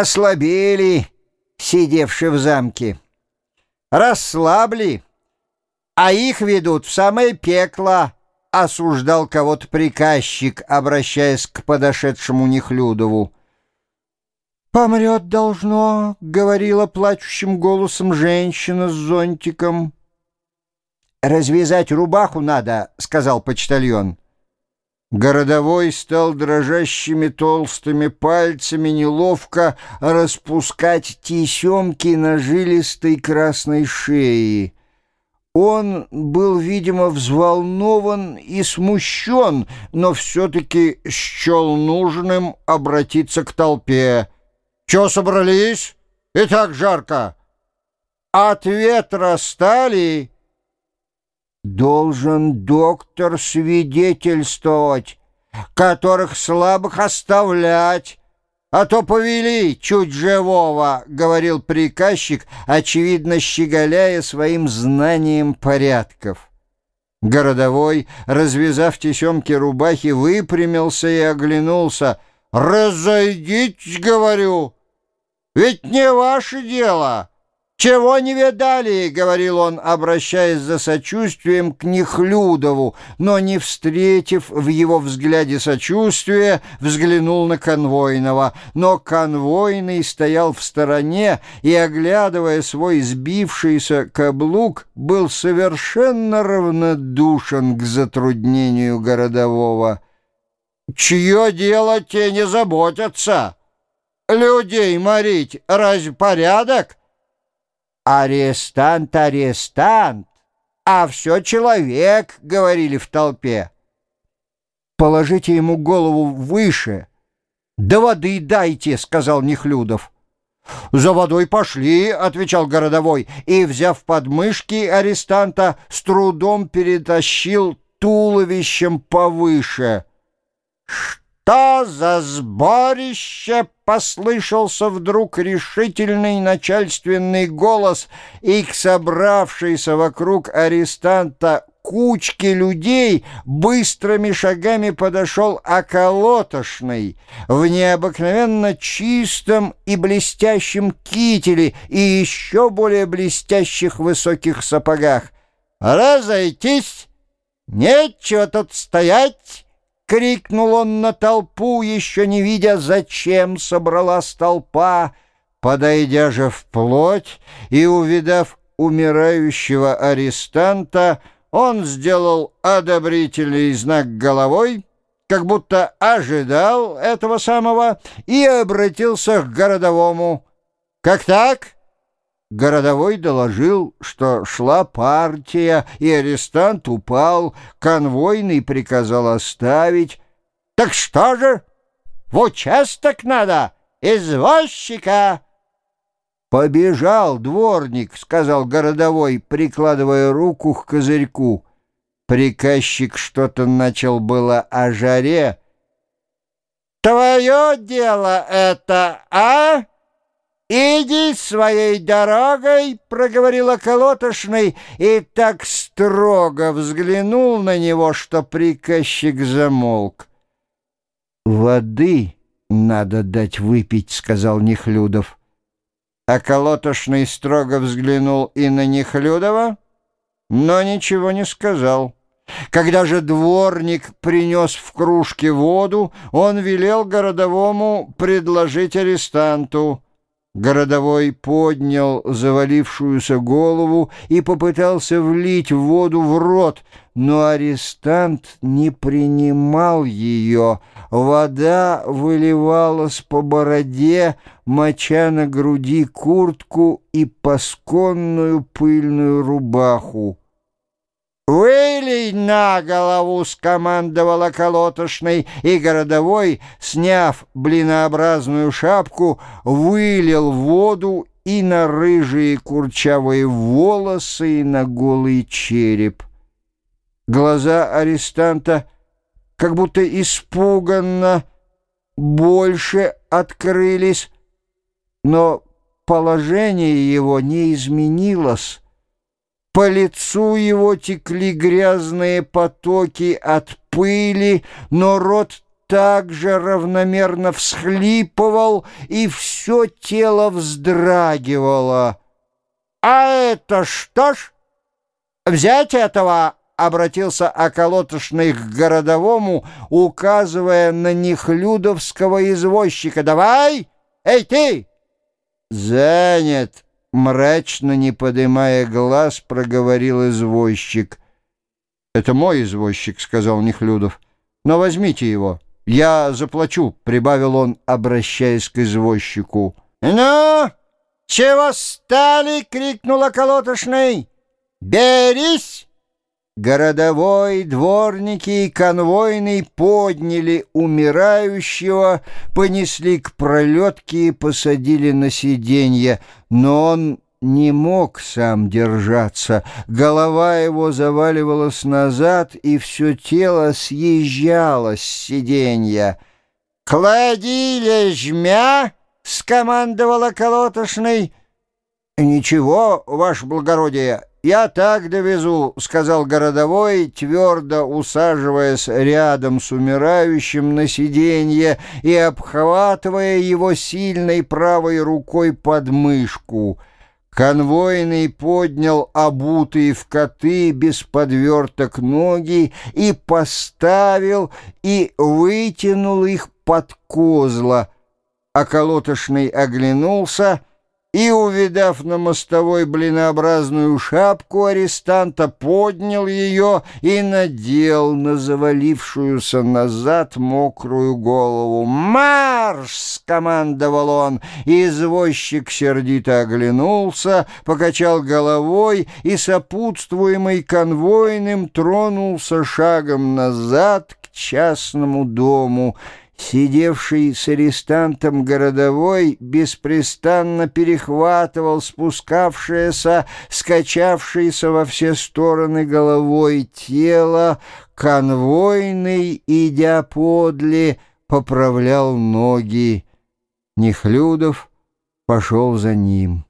ослабели, сидевшие в замке, расслабли, а их ведут в самое пекло, осуждал кого-то приказчик, обращаясь к подошедшему Нехлюдову. «Помрет должно», — говорила плачущим голосом женщина с зонтиком. «Развязать рубаху надо», — сказал почтальон. Городовой стал дрожащими толстыми пальцами неловко распускать тесемки на жилистой красной шее. Он был, видимо, взволнован и смущен, но все-таки счел нужным обратиться к толпе. «Че собрались? И так жарко! От ветра стали?» Должен доктор свидетельствовать, которых слабых оставлять, а то повели чуть живого, — говорил приказчик, очевидно щеголяя своим знанием порядков. Городовой, развязав тесемки рубахи, выпрямился и оглянулся. «Разойдитесь, — говорю, — ведь не ваше дело!» «Чего не видали?» — говорил он, обращаясь за сочувствием к Нехлюдову, но, не встретив в его взгляде сочувствия, взглянул на конвойного. Но конвойный стоял в стороне и, оглядывая свой сбившийся каблук, был совершенно равнодушен к затруднению городового. «Чье дело те не заботятся? Людей морить разве порядок?» «Арестант, арестант! А все человек!» — говорили в толпе. «Положите ему голову выше. Да воды дайте!» — сказал Нехлюдов. «За водой пошли», — отвечал городовой, и, взяв подмышки арестанта, с трудом перетащил туловищем повыше. «Что за сборище?» — послышался вдруг решительный начальственный голос, и к собравшейся вокруг арестанта кучке людей быстрыми шагами подошел околотошный в необыкновенно чистом и блестящем кителе и еще более блестящих высоких сапогах. «Разойтись! Нечего тут стоять!» — крикнул он на толпу, еще не видя, зачем собралась толпа. Подойдя же вплоть и увидав умирающего арестанта, он сделал одобрительный знак головой, как будто ожидал этого самого, и обратился к городовому. «Как так?» Городовой доложил, что шла партия, и арестант упал, конвойный приказал оставить. «Так что же? В участок надо? Извозчика!» «Побежал дворник», — сказал городовой, прикладывая руку к козырьку. Приказчик что-то начал было о жаре. «Твое дело это, а?» «Иди своей дорогой», — проговорила колотошный, и так строго взглянул на него, что приказчик замолк. «Воды надо дать выпить», — сказал Нехлюдов. Колотошный строго взглянул и на Нехлюдова, но ничего не сказал. Когда же дворник принес в кружке воду, он велел городовому предложить арестанту — Городовой поднял завалившуюся голову и попытался влить воду в рот, но арестант не принимал ее. Вода выливалась по бороде, моча на груди куртку и пасконную пыльную рубаху. «Вылей на голову!» — скомандовала колотошный, и городовой, сняв блинообразную шапку, вылил воду и на рыжие курчавые волосы, и на голый череп. Глаза арестанта как будто испуганно больше открылись, но положение его не изменилось. По лицу его текли грязные потоки от пыли, но рот также равномерно всхлипывал, и все тело вздрагивало. «А это что ж? Взять этого?» — обратился околотошный к городовому, указывая на нехлюдовского извозчика. «Давай! Эй, ты!» «Занят!» — мрачно, не подымая глаз, проговорил извозчик. «Это мой извозчик», — сказал Нехлюдов. «Но возьмите его». «Я заплачу», — прибавил он, обращаясь к извозчику. «Ну, чего стали?» — крикнул околотошный. «Берись!» Городовой, дворники и конвойный подняли умирающего, понесли к пролетке и посадили на сиденье, но он не мог сам держаться. Голова его заваливалась назад, и все тело съезжало с сиденья. «Клади лежмя!» — скомандовала колотошный. «Ничего, ваше благородие, я так довезу», — сказал городовой, твердо усаживаясь рядом с умирающим на сиденье и обхватывая его сильной правой рукой под мышку — Конвойный поднял обутые в коты без подверток ноги и поставил и вытянул их под козла. Околотошный оглянулся — и, увидав на мостовой блинообразную шапку арестанта, поднял ее и надел на завалившуюся назад мокрую голову. «Марш!» — скомандовал он. Извозчик сердито оглянулся, покачал головой и, сопутствуемый конвойным, тронулся шагом назад к частному дому — Сидевший с арестантом городовой беспрестанно перехватывал спускавшееся, скачавшееся во все стороны головой тело, конвойный, идя подле, поправлял ноги. Нехлюдов пошел за ним.